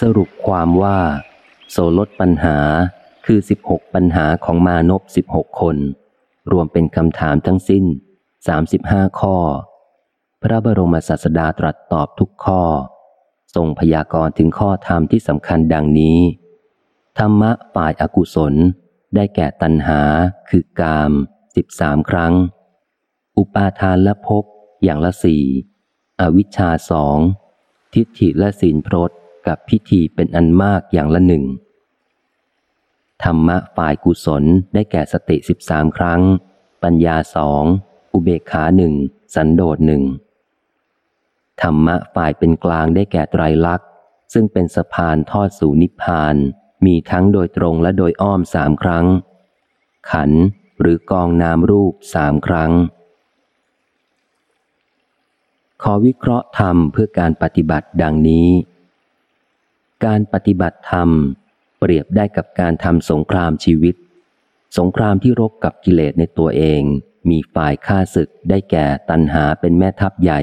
สรุปความว่า โสลดปัญหาคือ 16 ปัญหาของมานพ16 คน รวมเป็นคำถามทั้งสิ้น 35 ข้อ พระบรมศาสดาตรัสตอบทุกข้อ ทรงพยากรณ์ถึงข้อธรรมที่สำคัญดังนี้ ธรรมะฝ่ายอากุศล ได้แก่ตัณหา คือกามสิบสามครั้ง อุปาทานและภพอย่างละสี่อวิชชาสองทิฏฐิและศีลพรต กับพิธีเป็นอันมากอย่างละหนึ่ง ธรรมะฝ่ายกุศลได้แก่สติสิบสามครั้ง ปัญญาสองอุเบกขาหนึ่งสันโดษหนึ่งธรรมะฝ่ายเป็นกลางได้แก่ไตรลักษณ์ ซึ่งเป็นสะพานทอดสู่นิพพาน มีทั้งโดยตรงและโดยอ้อมสามครั้ง ขันหรือกองนามรูปสามครั้ง ขอวิเคราะห์ธรรมเพื่อการปฏิบัติดังนี้ การปฏิบัติธรรม เปรียบได้กับการทำสงครามชีวิต สงครามที่รบกับกิเลสในตัวเอง มีฝ่ายฆ่าศึกได้แก่ตัณหาเป็นแม่ทัพใหญ่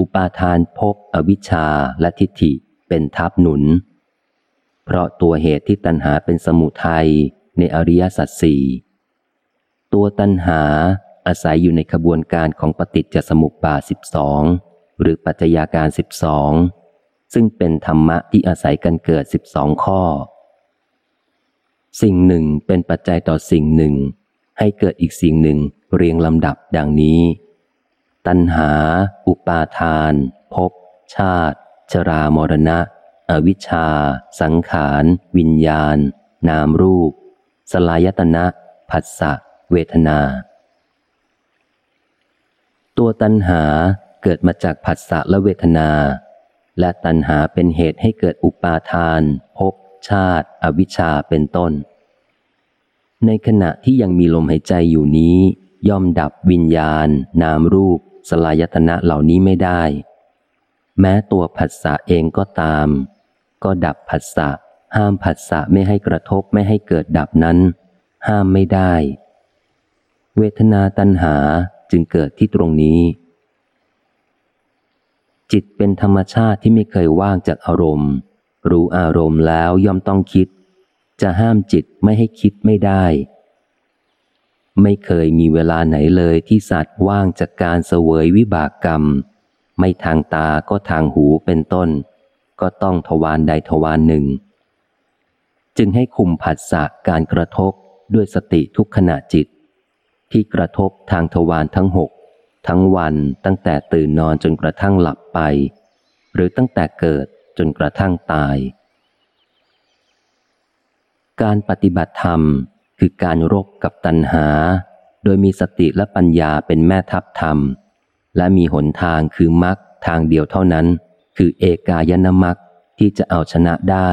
อุปาทานภพอวิชชาและทิฏฐิเป็นทัพหนุน เพราะตัวเหตุที่ตัณหาเป็นสมุทัยในอริยสัจสี่ตัวตัณหาอาศัยอยู่ในขบวนการของปฏิจจสมุปบาทสิบสองหรือปัจจัยาการสิบสอง ซึ่งเป็นธรรมะที่อาศัยกันเกิดสิบสองข้อ สิ่งหนึ่งเป็นปัจจัยต่อสิ่งหนึ่ง ให้เกิดอีกสิ่งหนึ่งเรียงลำดับดังนี้ ตัณหา อุปาทาน ภพ ชาติ ชรามรณะ อวิชชา สังขาร วิญญาณ นามรูป สลายตนะ ผัสสะ เวทนา ตัวตัณหาเกิดมาจากผัสสะและเวทนา และตัณหาเป็นเหตุให้เกิดอุปาทานภพชาติ อวิชชาเป็นต้น ในขณะที่ยังมีลมหายใจอยู่นี้ ย่อมดับวิญญาณ นามรูป สลายตนะเหล่านี้ไม่ได้ แม้ตัวผัสสะเองก็ตาม ก็ดับผัสสะห้ามผัสสะไม่ให้กระทบไม่ให้เกิดดับนั้น ห้ามไม่ได้ เวทนาตัณหาจึงเกิดที่ตรงนี้ จิตเป็นธรรมชาติที่ไม่เคยว่างจากอารมณ์ รู้อารมณ์แล้วย่อมต้องคิด จะห้ามจิตไม่ให้คิดไม่ได้ ไม่เคยมีเวลาไหนเลยที่สัตว์ว่างจากการเสวยวิบากกรรม ไม่ทางตาก็ทางหูเป็นต้น ก็ต้องทวารใดทวารหนึ่ง จึงให้คุมผัสสะการกระทบด้วยสติทุกขณะจิต ที่กระทบทางทวารทั้งหกทั้งวันตั้งแต่ตื่นนอนจนกระทั่งหลับ ไป หรือตั้งแต่เกิดจนกระทั่งตาย การปฏิบัติธรรมคือการรบกับตัณหา โดยมีสติและปัญญาเป็นแม่ทัพธรรม และมีหนทางคือมรรคทางเดียวเท่านั้น คือเอกายนมรรคที่จะเอาชนะได้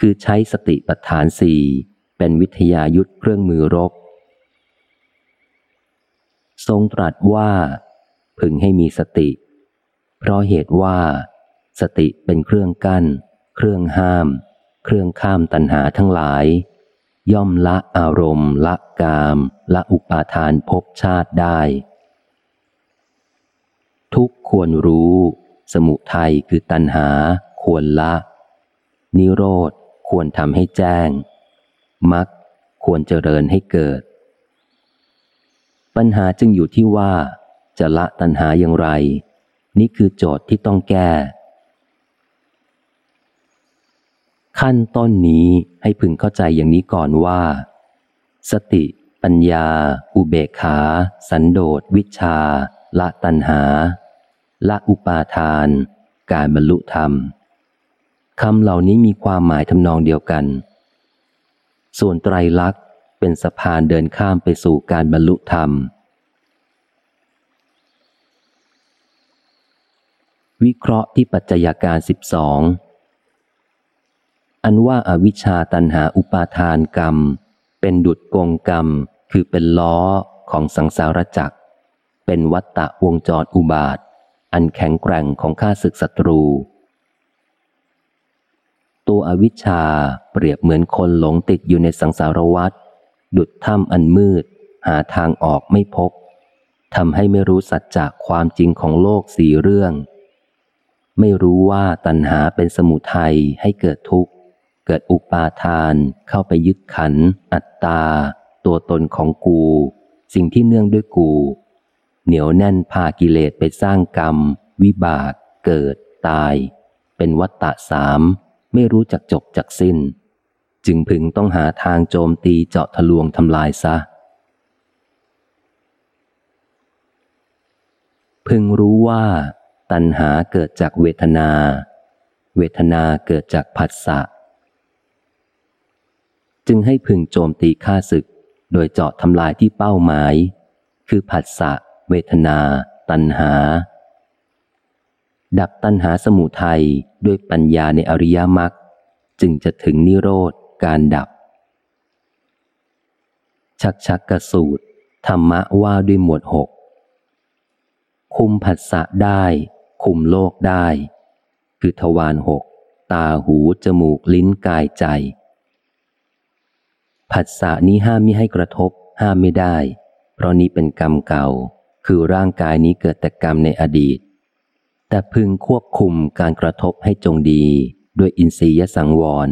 คือใช้สติปัฏฐานสี่เป็นวิทยายุทธเครื่องมือรบ ทรงตรัสว่า พึงให้มีสติ เพราะเหตุว่า สติเป็นเครื่องกั้น เครื่องห้าม เครื่องข้ามตัณหาทั้งหลาย ย่อมละอารมณ์ ละกาม ละอุปาทานภพชาติได้ ทุกควรรู้ สมุทัยคือตัณหา ควรละ นิโรธควรทำให้แจ้งมักควรเจริญให้เกิด ปัญหาจึงอยู่ที่ว่า จะละตัณหาอย่างไร นี่คือโจทย์ที่ต้องแก้ ขั้นต้นนี้ให้พึงเข้าใจอย่างนี้ก่อนว่า สติ ปัญญา อุเบกขา สันโดษ วิชา ละตัณหา ละอุปาทาน การบรรลุธรรมคำเหล่านี้มีความหมายทำนองเดียวกัน ส่วนไตรลักษณ์เป็นสะพานเดินข้ามไปสู่การบรรลุธรรม วิเคราะห์ที่ปัจจัยาการสิบสองอันว่าอาวิชชาตันหาอุปาทานกรรม เป็นดุดกงกรรม คือเป็นล้อของสังสารจักร เป็นวัตตะวงจรอุบาท อันแข็งแกร่งของข้าศึกศัตรู ตัวอวิชชาเปรียบเหมือนคนหลงติดอยู่ในสังสารวัฏดุดถ้ำอันมืด หาทางออกไม่พบทำให้ไม่รู้สัจจะความจริงของโลกสี่เรื่อง ไม่รู้ว่าตัณหาเป็นสมุทัยให้เกิดทุกข์ เกิดอุปาทาน เข้าไปยึดขัน อัตตา ตัวตนของกู สิ่งที่เนื่องด้วยกู เหนียวแน่นพากิเลสไปสร้างกรรม วิบาก เกิด ตาย เป็นวัตตะสาม ไม่รู้จักจบจักสิ้น จึงพึงต้องหาทางโจมตีเจาะทะลวงทำลายซะ พึงรู้ว่า ตัณหาเกิดจากเวทนา เวทนาเกิดจากผัสสะ จึงให้พึงโจมตีค่าศึก โดยเจาะทำลายที่เป้าหมาย คือผัสสะ เวทนา ตัณหา ดับตัณหาสมุทัยด้วยปัญญาในอริยมรรคจึงจะถึงนิโรธการดับ ชักชักกระสูตรธรรมะว่าด้วยหมวดหกคุมผัสสะได้ คุมโลกได้ คือทวารหก ตาหู จมูกลิ้นกายใจ ผัสสะนี้ห้ามไม่ให้กระทบ ห้ามไม่ได้ เพราะนี้เป็นกรรมเก่า คือร่างกายนี้เกิดแต่กรรมในอดีต แต่พึงควบคุมการกระทบให้จงดีด้วยอินทรียสังวร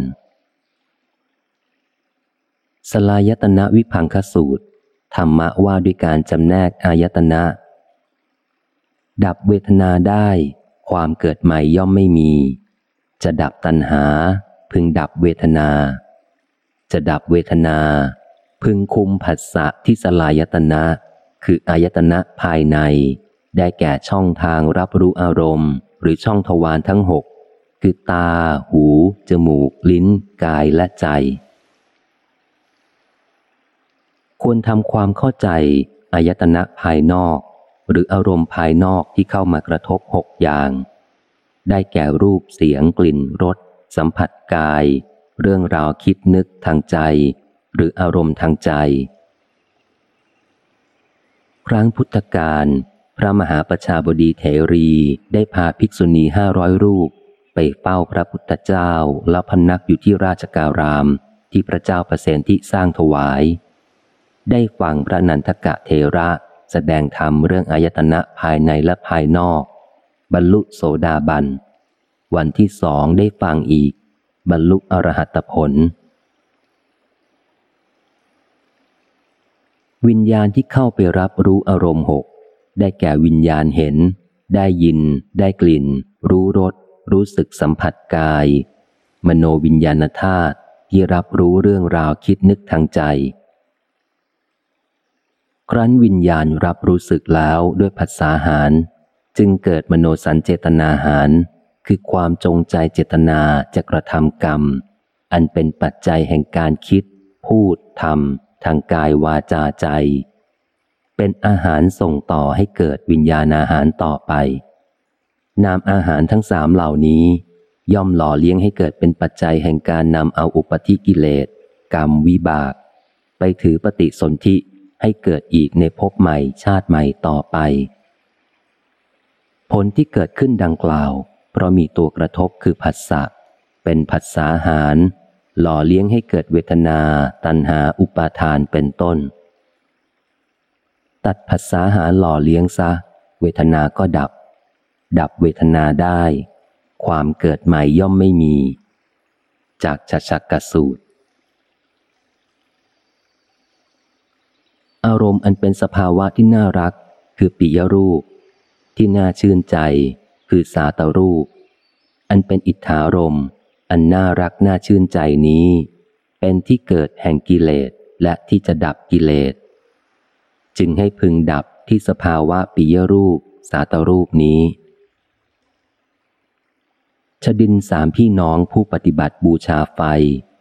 สลายตนะวิพังคสูตรธรรมะว่าด้วยการจำแนกอายตนะ ดับเวทนาได้ ความเกิดใหม่ย่อมไม่มี จะดับตัณหา พึงดับเวทนา จะดับเวทนา พึงคุมผัสสะที่สลายตนะ คืออายตนะภายใน ได้แก่ช่องทางรับรู้อารมณ์ หรือช่องทวารทั้งหกคือตา หู จมูก ลิ้น กายและใจ ควรทำความเข้าใจอายตนะภายนอก หรืออารมณ์ภายนอกที่เข้ามากระทบหกอย่าง ได้แก่รูปเสียงกลิ่นรสสัมผัสกาย เรื่องราวคิดนึกทางใจ หรืออารมณ์ทางใจ ครั้งพุทธกาลพระมหาประชาบดีเถรีได้พาภิกษุณีห้าร้อยรูป ไปเฝ้าพระพุทธเจ้าแล้วพนักอยู่ที่ราชการาม ที่พระเจ้าประเสนที่สร้างถวาย ได้ฟังพระนันทกะเทระ แสดงธรรมเรื่องอายตนะภายในและภายนอก บรรลุโสดาบัน วันที่สองได้ฟังอีก บรรลุอรหัตผล วิญญาณที่เข้าไปรับรู้อารมณ์หกได้แก่วิญญาณเห็น ได้ยิน ได้กลิ่น รู้รส รู้สึกสัมผัสกาย มโนวิญญาณธาตุที่รับรู้เรื่องราวคิดนึกทางใจ ครั้นวิญญาณรับรู้สึกแล้วด้วยภาษาหาร จึงเกิดมโนสัญเจตนาหาร คือความจงใจเจตนาจะกระทำกรรม อันเป็นปัจจัยแห่งการคิด พูดทำทางกายวาจาใจ เป็นอาหารส่งต่อให้เกิดวิญญาณอาหารต่อไป นามอาหารทั้งสามเหล่านี้ ย่อมหล่อเลี้ยงให้เกิดเป็นปัจจัยแห่งการนำเอาอุปธิกิเลส กรรมวิบาก ไปถือปฏิสนธิ ให้เกิดอีกในภพใหม่ชาติใหม่ต่อไป ผลที่เกิดขึ้นดังกล่าว เพราะมีตัวกระทบคือผัสสะเป็นผัสสาหาร หล่อเลี้ยงให้เกิดเวทนา ตัณหาอุปาทานเป็นต้น ตัดผัสสาหารหล่อเลี้ยงซะ เวทนาก็ดับ ดับเวทนาได้ ความเกิดใหม่ย่อมไม่มี จากชัชักกสูตร อารมณ์อันเป็นสภาวะที่น่ารัก คือปิยรูป ที่น่าชื่นใจ คือสาตรูป อันเป็นอิทธารมอันน่ารักน่าชื่นใจนี้ เป็นที่เกิดแห่งกิเลสและที่จะดับกิเลส จึงให้พึงดับที่สภาวะปิยรูป สาตรูปนี้ชดินสามพี่น้องผู้ปฏิบัติบูชาไฟ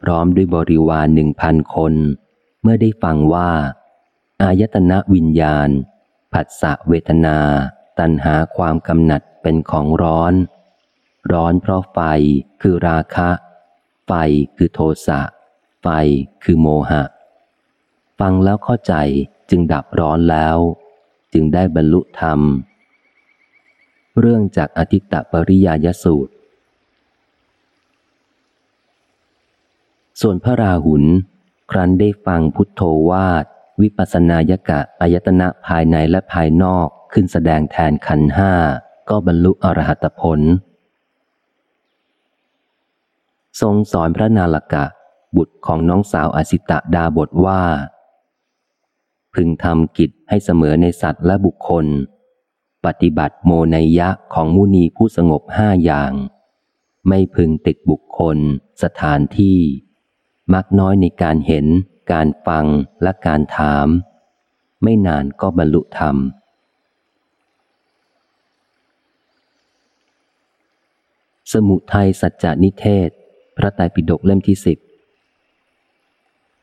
พร้อมด้วยบริวารหนึ่งพันคน เมื่อได้ฟังว่า อายตนะวิญญาณ ผัสสะเวทนา ตัณหาความกำหนัดเป็นของร้อน ร้อนเพราะไฟคือราคะ ไฟคือโทสะ ไฟคือโมหะ ฟังแล้วเข้าใจจึงดับร้อนแล้ว จึงได้บรรลุธรรม เรื่องจากอธิตตปริยายสูตร ส่วนพระราหุลครั้นได้ฟังพุทโธวาด วิปัสนายกะอายตนะภายในและภายนอกขึ้นแสดงแทนขันห้าก็บรรลุอรหัตผล ทรงสอนพระนาลกะ บุตรของน้องสาวอสิตะดาบทว่า พึงทำกิจให้เสมอในสัตว์และบุคคล ปฏิบัติโมนยะของมุนีผู้สงบห้าอย่าง ไม่พึงติดบุคคล สถานที่มักน้อยในการเห็น การฟังและการถาม ไม่นานก็บรรลุธรรม สมุทัยสัจจานิเทศ พระไตรปิฎกเล่มที่สิบ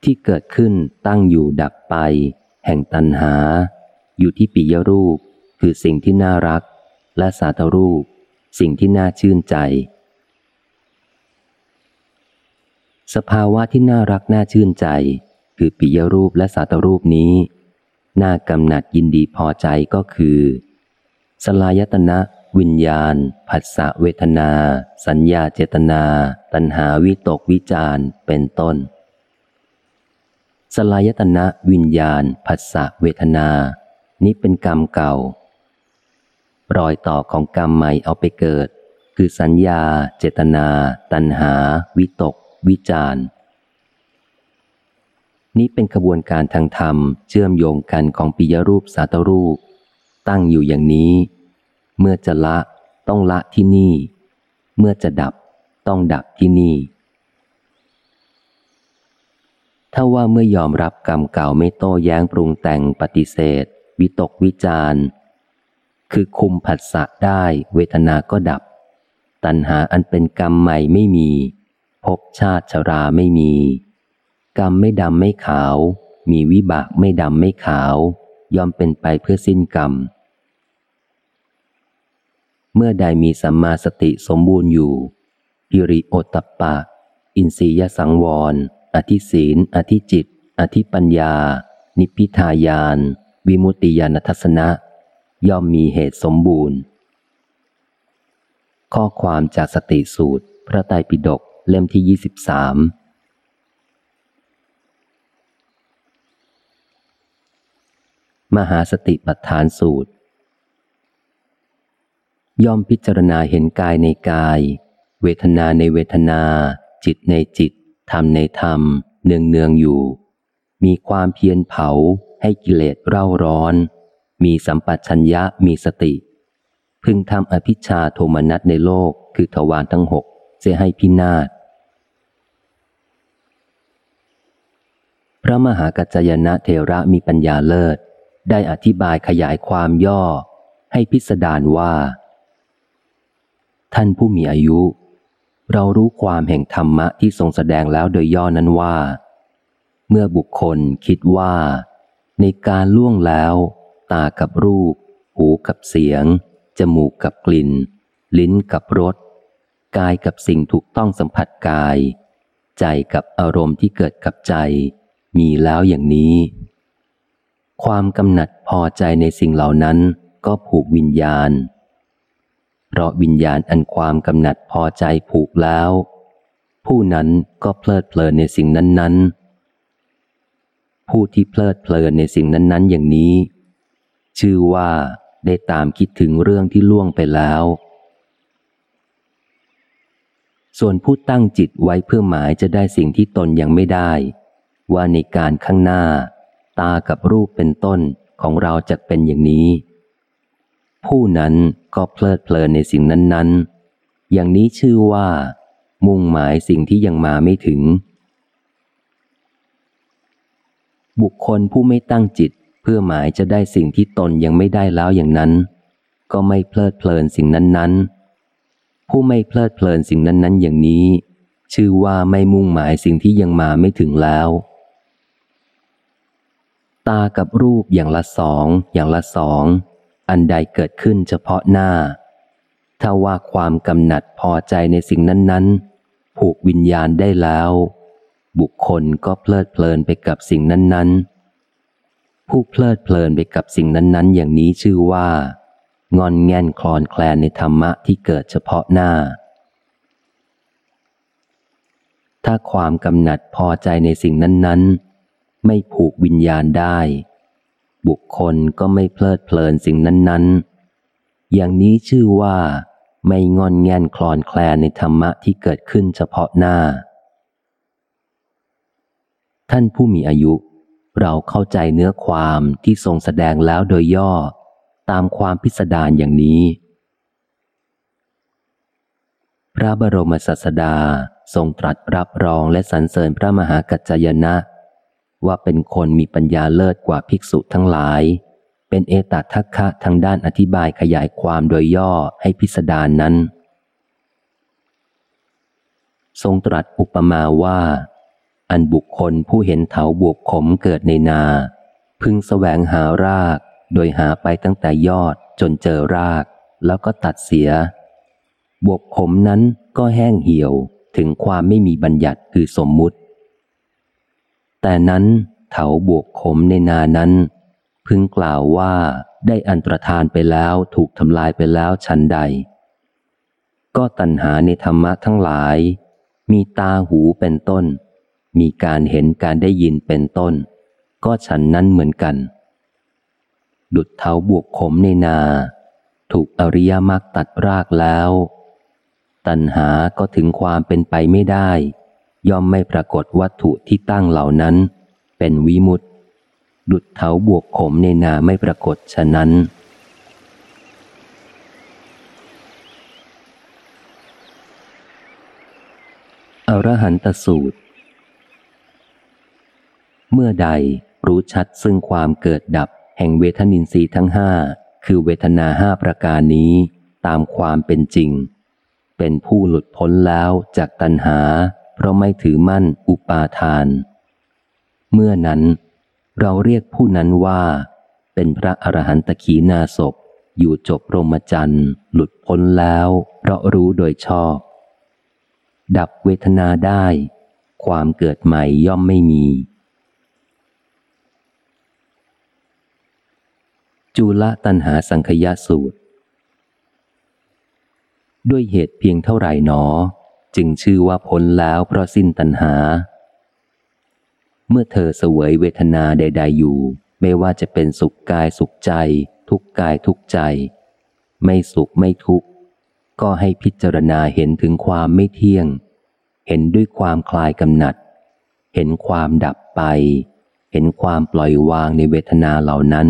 ที่เกิดขึ้นตั้งอยู่ดับไป แห่งตันหา อยู่ที่ปิยรูป คือสิ่งที่น่ารัก และสาธรูป สิ่งที่น่าชื่นใจ สภาวะที่น่ารักน่าชื่นใจ คือปิยรูปและสาธรูปนี้น่ากำหนัดยินดีพอใจก็คือ สลายตนะ วิญญาณ ผัสสะเวทนา สัญญาเจตนา ตัณหาวิตกวิจารเป็นต้น สลายตนะวิญญาณ ผัสสะเวทนา นี้เป็นกรรมเก่ารอยต่อของกรรมใหม่เอาไปเกิด คือสัญญา เจตนา ตัณหา วิตก วิจาร นี้เป็นขบวนการทางธรรม เชื่อมโยงกันของปิยรูปสาตรูป ตั้งอยู่อย่างนี้ เมื่อจะละต้องละที่นี่ เมื่อจะดับต้องดับที่นี่ ถ้าว่าเมื่อยอมรับกรรมเก่าไม่โต้แย้งปรุงแต่งปฏิเสธ วิตกวิจารคือคุมผัสสะได้เวทนาก็ดับ ตัณหาอันเป็นกรรมใหม่ไม่มี ภพชาติชราไม่มี กรรมไม่ดำไม่ขาว มีวิบากไม่ดำไม่ขาวยอมเป็นไปเพื่อสิ้นกรรม เมื่อใดมีสัมมาสติสมบูรณ์อยู่อิริโอตปปะ อินสียสังวร อธิศีลอธิจิต อธิปัญญา นิพิทายาน วิมุตติยาณทัศนะ ย่อมมีเหตุสมบูรณ์ ข้อความจากสติสูตร พระไตรปิฎกเล่มที่ 23 มหาสติปัฏฐานสูตร ย่อมพิจารณาเห็นกายในกาย เวทนาในเวทนา จิตในจิต ธรรมในธรรม เนืองเนืองอยู่ มีความเพียรเผาให้กิเลสเร่าร้อน มีสัมปัชัญญะมีสติ พึงทำอภิชาโทมนัสในโลกคือทวารทั้งหกจะให้พินาศพระมหากัจจยนะเทระมีปัญญาเลิศ ได้อธิบายขยายความย่อ ให้พิสดารว่า ท่านผู้มีอายุ เรารู้ความแห่งธรรมะที่ทรงแสดงแล้วโดยย่อนั้นว่า เมื่อบุคคลคิดว่า ในการล่วงแล้ว ตากับรูป หูกับเสียง จมูกกับกลิ่น ลิ้นกับรสกายกับสิ่งถูกต้องสัมผัสกาย ใจกับอารมณ์ที่เกิดกับใจ มีแล้วอย่างนี้ ความกำหนัดพอใจในสิ่งเหล่านั้นก็ผูกวิญญาณ เพราะวิญญาณอันความกำหนัดพอใจผูกแล้ว ผู้นั้นก็เพลิดเพลินในสิ่งนั้น ๆ ผู้ที่เพลิดเพลินในสิ่งนั้น ๆ อย่างนี้ ชื่อว่าได้ตามคิดถึงเรื่องที่ล่วงไปแล้ว ส่วนผู้ตั้งจิตไว้เพื่อหมายจะได้สิ่งที่ตนยังไม่ได้ ว่าในการข้างหน้าากับรูปเป็นต้นของเราจะเป็นอย่างนี้ ผู้นั้นก็เพลิดเพลินในสิ่งนั้น ๆ อย่างนี้ชื่อว่า มุ่งหมายสิ่งที่ยังมาไม่ถึง บุคคลผู้ไม่ตั้งจิตเพื่อหมายจะได้สิ่งที่ตนยังไม่ได้แล้วอย่างนั้น ก็ไม่เพลิดเพลินสิ่งนั้นๆ ผู้ไม่เพลิดเพลินสิ่งนั้นๆ อย่างนี้ ชื่อว่าไม่มุ่งหมายสิ่งที่ยังมาไม่ถึงแล้วากับรูปอย่างละสองอย่างละสอง อันใดเกิดขึ้นเฉพาะหน้า ถ้าว่าความกำหนัดพอใจในสิ่งนั้น ๆ ผูกวิญญาณได้แล้ว บุคคลก็เพลิดเพลินไปกับสิ่งนั้น ๆ ผู้เพลิดเพลินไปกับสิ่งนั้น ๆ อย่างนี้ชื่อว่า งอนแง่นคลอนแคลนในธรรมะที่เกิดเฉพาะหน้าถ้าความกำหนัดพอใจในสิ่งนั้น ๆ ไม่ผูกวิญญาณได้ บุคคลก็ไม่เพลิดเพลินสิ่งนั้น ๆ อย่างนี้ชื่อว่า ไม่งอนแงนคลอนแคลนในธรรมะที่เกิดขึ้นเฉพาะหน้า ท่านผู้มีอายุ เราเข้าใจเนื้อความที่ทรงแสดงแล้วโดยย่อ ตามความพิสดารอย่างนี้ พระบรมศาสดาทรงตรัสรับรองและสรรเสริญพระมหากัจจยนะ ว่าเป็นคนมีปัญญาเลิศกว่าภิกษุทั้งหลาย เป็นเอตัทัคคะทางด้านอธิบายขยายความโดยย่อให้พิสดารนนั้น ทรงตรัสอุปมาว่า อันบุคคลผู้เห็นเถาบวบขมเกิดในนา พึงแสวงหาราก โดยหาไปตั้งแต่ยอดจนเจอราก แล้วก็ตัดเสีย บวบขมนั้นก็แห้งเหี่ยวถึงความไม่มีบัญญัติคือสมมุติ แต่นั้นเถาบวกขมในนานั้น พึงกล่าวว่าได้อันตรธานไปแล้วถูกทำลายไปแล้วชันใด ก็ตัณหาในธรรมะทั้งหลาย มีตาหูเป็นต้น มีการเห็นการได้ยินเป็นต้น ก็ฉันนั้นเหมือนกัน ดุดเท้าบวกขมในนา ถูกอริยมรรคตัดรากแล้ว ตัณหาก็ถึงความเป็นไปไม่ได้ ย่อมไม่ปรากฏวัตถุที่ตั้งเหล่านั้น เป็นวิมุตติ ดุดเถาบวกขมในนาไม่ปรากฏฉะนั้น อรหันตสูตร เมื่อใดรู้ชัดซึ่งความเกิดดับแห่งเวทนินทรีย์ทั้งห้าคือเวทนาห้าประการนี้ตามความเป็นจริง เป็นผู้หลุดพ้นแล้วจากตัณหา เพราะไม่ถือมั่นอุปาทาน เมื่อนั้น เราเรียกผู้นั้นว่า เป็นพระอรหันตขีนาศพอยู่จบรมจันทร์ หลุดพ้นแล้ว เพราะรู้โดยชอบ ดับเวทนาได้ ความเกิดใหม่ย่อมไม่มี จุลตันหาสังคยสูตร ด้วยเหตุเพียงเท่าไหร่หนอ จึงชื่อว่าพ้นแล้วเพราะสิ้นตัณหา เมื่อเธอเสวยเวทนาใด ๆ อยู่ ไม่ว่าจะเป็นสุขกายสุขใจ ทุกกายทุกใจ ไม่สุขไม่ทุกข์ ก็ให้พิจารณาเห็นถึงความไม่เที่ยง เห็นด้วยความคลายกำหนัด เห็นความดับไป เห็นความปล่อยวางในเวทนาเหล่านั้น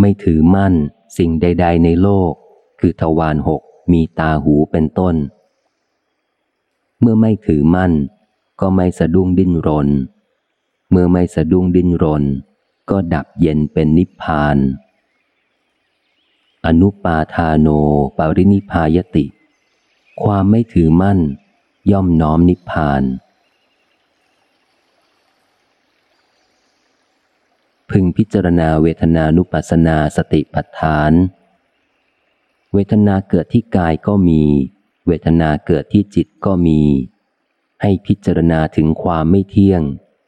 ไม่ถือมั่นสิ่งใด ๆ ในโลก คือทวารหกมีตาหูเป็นต้น เมื่อไม่ถือมั่น ก็ไม่สะดุ้งดิ้นรน เมื่อไม่สะดุ้งดิ้นรน ก็ดับเย็นเป็นนิพพาน อนุปาทาโนปารินิพายติ ความไม่ถือมั่น ย่อมน้อมนิพพาน พึงพิจารณาเวทนานุปัสสนาสติปัฏฐาน เวทนาเกิดที่กายก็มี เวทนาเกิดที่จิตก็มี ให้พิจารณาถึงความไม่เที่ยง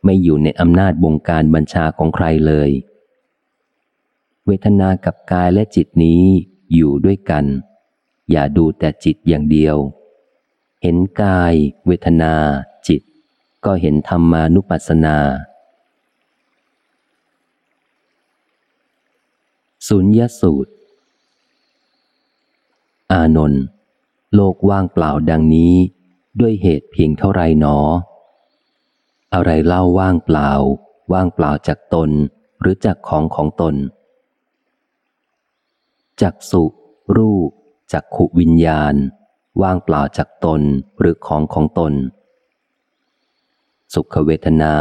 ไม่อยู่ในอำนาจบงการบัญชาของใครเลย เวทนากับกายและจิตนี้อยู่ด้วยกัน อย่าดูแต่จิตอย่างเดียว เห็นกาย เวทนา จิต ก็เห็นธรรมานุปัสสนาสุญญสูตร อานนท์ โลกว่างเปล่าดังนี้ ด้วยเหตุเพียงเท่าไรหนอ อะไรเล่าว่างเปล่า ว่างเปล่าจากตนหรือจากของของตน จากสุรูปจากขุวิญญาณ ว่างเปล่าจากตนหรือของของตน สุขเวทนา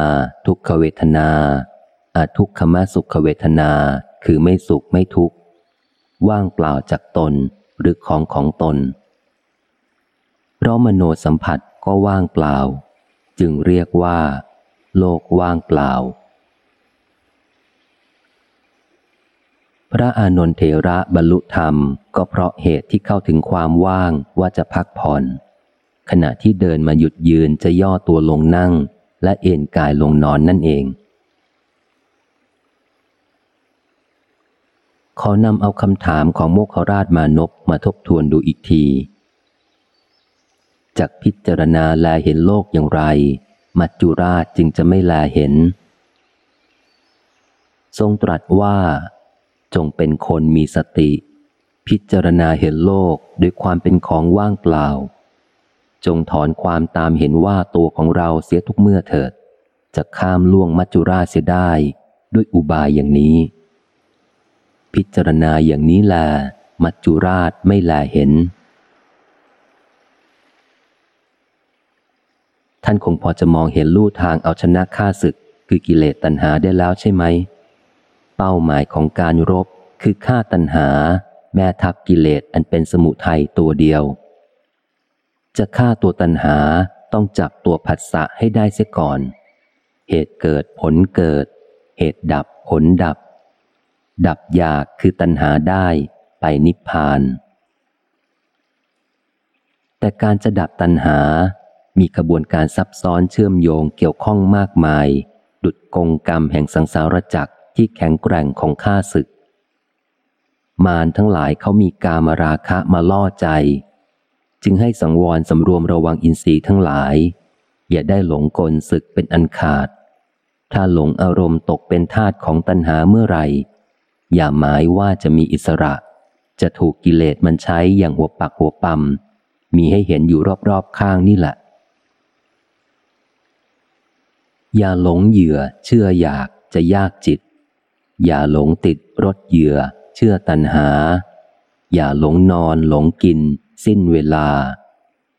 ทุกขเวทนาอาทุกขมสุขเวทนาคือไม่สุขไม่ทุกข์ ว่างเปล่าจากตนหรือของของตน ราะมโนสัมผัสก็ว่างเปล่า จึงเรียกว่า โลกว่างเปล่า พระอานนทเถระบรรลุธรรมก็เพราะเหตุที่เข้าถึงความว่างว่าจะพักผ่อน ขณะที่เดินมาหยุดยืนจะย่อตัวลงนั่ง และเอนกายลงนอนนั่นเองขอนำเอาคำถามของโมคราชมานพมาทบทวนดูอีกที จากพิจารณาแลเห็นโลกอย่างไร มัจจุราชจึงจะไม่แลเห็น ทรงตรัสว่า จงเป็นคนมีสติ พิจารณาเห็นโลกด้วยความเป็นของว่างเปล่า จงถอนความตามเห็นว่าตัวของเราเสียทุกเมื่อเถิด จะข้ามล่วงมัจจุราชเสียได้ด้วยอุบายอย่างนี้ พิจารณาอย่างนี้แล มัจจุราชไม่แลเห็น ท่านคงพอจะมองเห็นลู่ทางเอาชนะข้าศึก คือกิเลสตัณหาได้แล้วใช่ไหม เป้าหมายของการรบคือฆ่าตัณหา แม่ทัพกิเลสอันเป็นสมุทัยตัวเดียว จะฆ่าตัวตัณหาต้องจับตัวผัสสะให้ได้เสียก่อน เหตุเกิดผลเกิด เหตุดับผลดับ ดับอยากคือตัณหาได้ไปนิพพานแต่การจะดับตัณหา มีกระบวนการซับซ้อนเชื่อมโยงเกี่ยวข้องมากมาย ดุดกงกรรมแห่งสังสารจักรที่แข็งแกร่งของข้าศึก มารทั้งหลายเขามีกามราคะมาล่อใจ จึงให้สังวรสำรวมระวังอินทรีย์ทั้งหลาย อย่าได้หลงกลศึกเป็นอันขาด ถ้าหลงอารมณ์ตกเป็นทาตของตัณหาเมื่อไหร่ อย่าหมายว่าจะมีอิสระ จะถูกกิเลสมันใช้อย่างหัวปักหัวปั๊มมีให้เห็นอยู่รอบๆข้างนี่แหละ อย่าหลงเหยื่อเชื่ออยากจะยากจิต อย่าหลงติดรถเหยื่อ เชื่อตัณหา อย่าหลงนอนหลงกิน สิ้นเวลา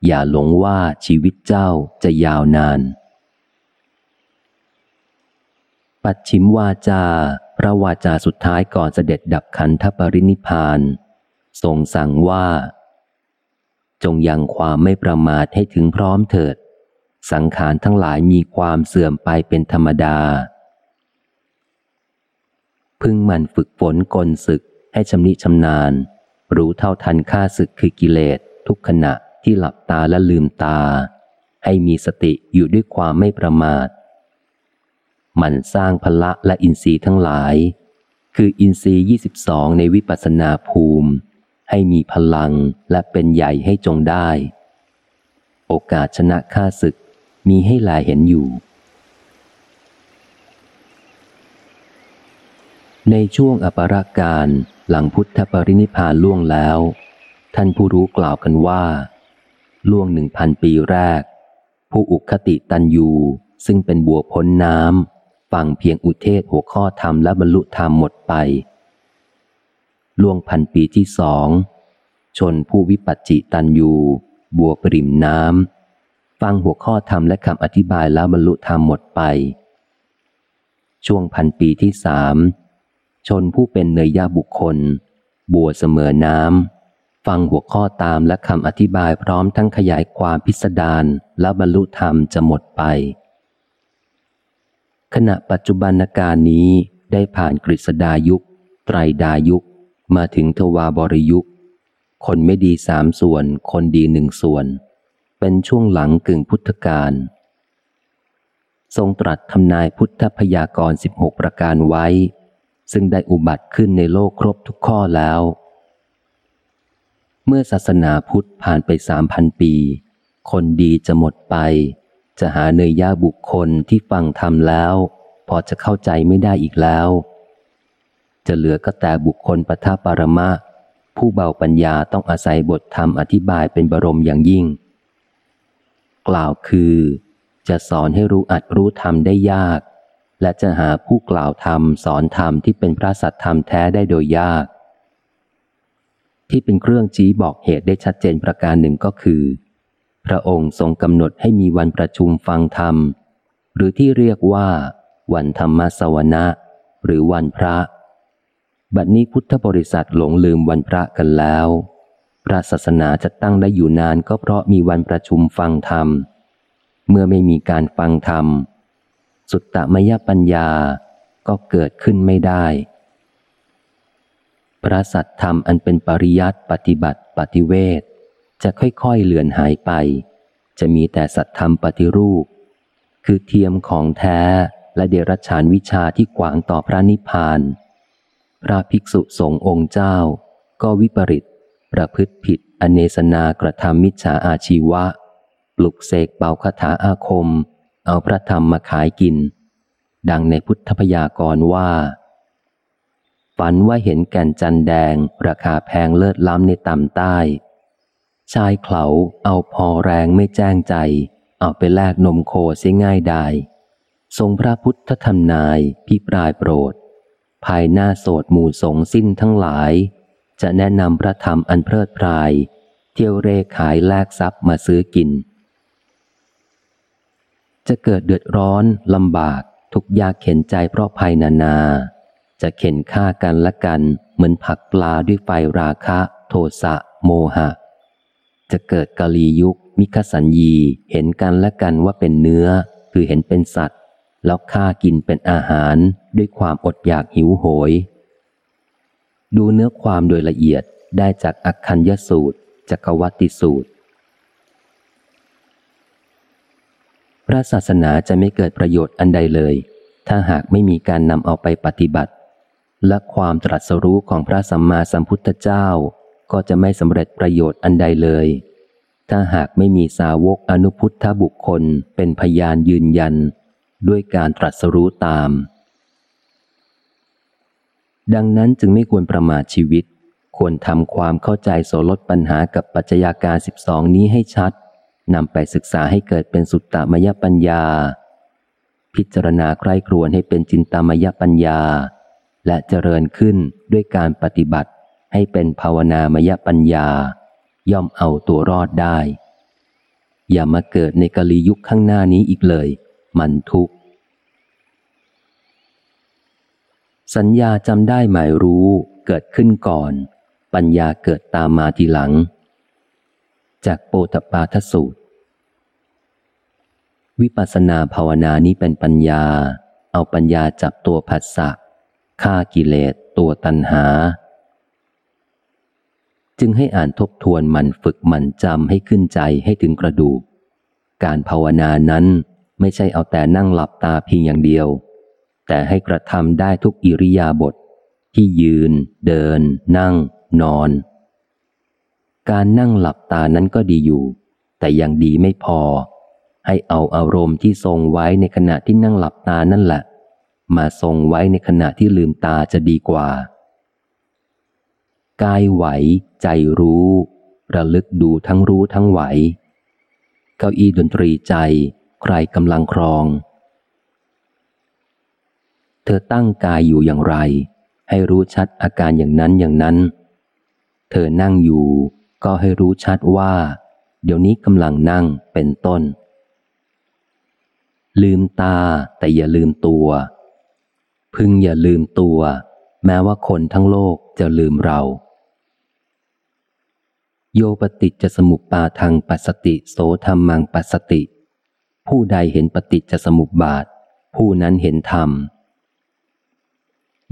อย่าหลงว่าชีวิตเจ้าจะยาวนาน ปัดชิมวาจาพระวาจาสุดท้ายก่อนเสด็จดับขันธปรินิพานทรงสั่งว่า จงยังความไม่ประมาทให้ถึงพร้อมเถิด สังขารทั้งหลายมีความเสื่อมไปเป็นธรรมดา พึงมันฝึกฝนกลศึกให้ชำนิชำนาญ รู้เท่าทันค่าศึกคือกิเลสทุกขณะที่หลับตาและลืมตา ให้มีสติอยู่ด้วยความไม่ประมาท มันสร้างพละและอินทรีย์ทั้งหลาย คืออินทรีย์22 ในวิปัสสนาภูมิ ให้มีพลังและเป็นใหญ่ให้จงได้ โอกาสชนะค่าศึก มีให้ลายเห็นอยู่ ในช่วงอปราการหลังพุทธปรินิพานล่วงแล้ว ท่านผู้รู้กล่าวกันว่า ล่วงหนึ่งพันปีแรก ผู้อุคติตันยูซึ่งเป็นบัวพ้นน้ำฟังเพียงอุเทศหัวข้อธรรมและบรรลุธรรมหมดไป ล่วงพันปีที่สองชนผู้วิปัสจิตันยูบัวปริมน้ำ ฟังหัวข้อธรรมและคำอธิบายแล้วบรรลุธรรมหมดไป ช่วงพันปีที่สามชนผู้เป็นเนยยาบุคคล บัวเสมอน้ำ ฟังหัวข้อตามและคำอธิบายพร้อมทั้งขยายความพิสดารและบรรลุธรรมจะหมดไป ขณะปัจจุบันการนี้ได้ผ่านกฤษดายุค ไตรดายุค มาถึงทวาบริยุค คนไม่ดีสามส่วน คนดีหนึ่งส่วน เป็นช่วงหลังกึ่งพุทธกาลทรงตรัสทำนายพุทธพยากรสิบหกประการไว้ ซึ่งได้อุบัติขึ้นในโลกครบทุกข้อแล้ว เมื่อศาสนาพุทธผ่านไปสามพันปี คนดีจะหมดไป จะหาเนยยาบุคคลที่ฟังธรรมแล้ว พอจะเข้าใจไม่ได้อีกแล้ว จะเหลือก็แต่บุคคลปทาปารมะ ผู้เบาปัญญาต้องอาศัยบทธรรมอธิบายเป็นบรมอย่างยิ่ง กล่าวคือ จะสอนให้รู้อัดรู้ธรรมได้ยาก และจะหาผู้กล่าวธรรมสอนธรรมที่เป็นพระสัตธรรมแท้ได้โดยยาก ที่เป็นเครื่องชี้บอกเหตุได้ชัดเจนประการหนึ่งก็คือ พระองค์ทรงกำหนดให้มีวันประชุมฟังธรรม หรือที่เรียกว่า วันธรรมสวนะหรือวันพระ บัดนี้พุทธบริษัทหลงลืมวันพระกันแล้ว พระศาสนาจะตั้งได้อยู่นานก็เพราะมีวันประชุมฟังธรรม เมื่อไม่มีการฟังธรรม สุตตมยปัญญาก็เกิดขึ้นไม่ได้ พระสัตธรรมอันเป็นปริยัติปฏิบัติปฏิเวทจะค่อยๆเลือนหายไป จะมีแต่สัตธรรมปฏิรูป คือเทียมของแท้และเดรัจฉานวิชาที่ขวางต่อพระนิพพาน พระภิกษุสงฆ์องค์เจ้า ก็วิปริต ประพฤติผิดอเนสนากระทำมิจฉาอาชีวะ ปลุกเสกเป่าคาถาอาคม เอาพระธรรมมาขายกิน ดังในพุทธพยากรว่า ฝันว่าเห็นแก่นจันแดง ราคาแพงเลิศล้ำในต่ำใต้ ชายเขาเอาพอแรงไม่แจ้งใจ เอาไปแลกนมโคเสียง่ายได้ทรงพระพุทธธรรมนายพิปรายโปรด ภายหน้าโสดหมู่สงสิ้นทั้งหลาย จะแนะนำพระธรรมอันเพลิดพราย เที่ยวเร่ขายแลกทรัพย์มาซื้อกิน จะเกิดเดือดร้อนลำบาก ทุกยากเข็นใจเพราะภัยนานา จะเข็นฆ่ากันละกันเหมือนผักปลาด้วยไฟราคะ โทสะ โมหะ จะเกิดกาลียุค มิคสัญญีเห็นกันละกันว่าเป็นเนื้อ คือเห็นเป็นสัตว์ แล้วฆ่ากินเป็นอาหารด้วยความอดอยากหิวโหย ดูเนื้อความโดยละเอียดได้จากอักคัญยสูตรจักวัติสูตร พระศาสนาจะไม่เกิดประโยชน์อันใดเลย ถ้าหากไม่มีการนำเอาไปปฏิบัติ และความตรัสรู้ของพระสัมมาสัมพุทธเจ้า ก็จะไม่สำเร็จประโยชน์อันใดเลย ถ้าหากไม่มีสาวกอนุพุทธบุคคลเป็นพยานยืนยัน ด้วยการตรัสรู้ตาม ดังนั้นจึงไม่ควรประมาทชีวิต ควรทำความเข้าใจโสลดปัญหากับปัจจัยาการสิบสองนี้ให้ชัดนำไปศึกษาให้เกิดเป็นสุตตมยปัญญา พิจารณาใคร่ครวญให้เป็นจินตามยปัญญา และเจริญขึ้นด้วยการปฏิบัติ ให้เป็นภาวนามยปัญญา ย่อมเอาตัวรอดได้ อย่ามาเกิดในกะลียุคข้างหน้านี้อีกเลย มันทุกข์ สัญญาจำได้หมายรู้เกิดขึ้นก่อน ปัญญาเกิดตามมาทีหลัง จากโปตปาทสูตร วิปัสสนาภาวนานี้เป็นปัญญา เอาปัญญาจับตัวผัสสะฆ่ากิเลสตัวตัณหา จึงให้อ่านทบทวนมันฝึกมันจำให้ขึ้นใจให้ถึงกระดูก การภาวนานั้นไม่ใช่เอาแต่นั่งหลับตาเพียงอย่างเดียว แต่ให้กระทำได้ทุกอิริยาบถทที่ยืน เดิน นั่ง นอน การนั่งหลับตานั้นก็ดีอยู่ แต่ยังดีไม่พอ ให้เอาอารมณ์ที่ทรงไว้ในขณะที่นั่งหลับตานั่นแหละ มาทรงไว้ในขณะที่ลืมตาจะดีกว่า กายไหว ใจรู้ ระลึกดูทั้งรู้ทั้งไหว เก้าอี้ดนตรีใจ ใครกำลังครอง เธอตั้งกายอยู่อย่างไร ให้รู้ชัดอาการอย่างนั้นอย่างนั้น เธอนั่งอยู่ก็ให้รู้ชัดว่า เดี๋ยวนี้กำลังนั่งเป็นต้น ลืมตาแต่อย่าลืมตัว พึงอย่าลืมตัว แม้ว่าคนทั้งโลกจะลืมเรา โยปฏิจจสมุปปาทางปัสสติโสธรรมังปัสสติ ผู้ใดเห็นปฏิจจสมุปบาท ผู้นั้นเห็นธรรม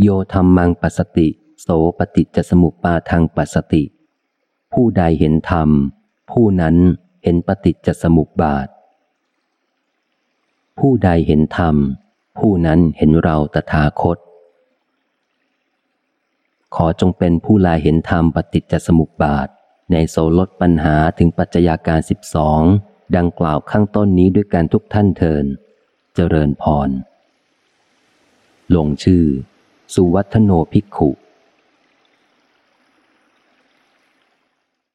โยธรรมังปัสสติ โสปฏิจจสมุปปาทางปัสสติ ผู้ใดเห็นธรรม ผู้นั้นเห็นปฏิจจสมุปบาท ผู้ใดเห็นธรรม ผู้นั้นเห็นเราตถาคต ขอจงเป็นผู้ลายเห็นธรรมปฏิจจสมุปบาท ในโสลดปัญหาถึงปัจจัยาการสิบสองดังกล่าวข้างต้นนี้ด้วยการทุกท่านเทิน เจริญพร ลงชื่อ สุวัฒโนภิกขุ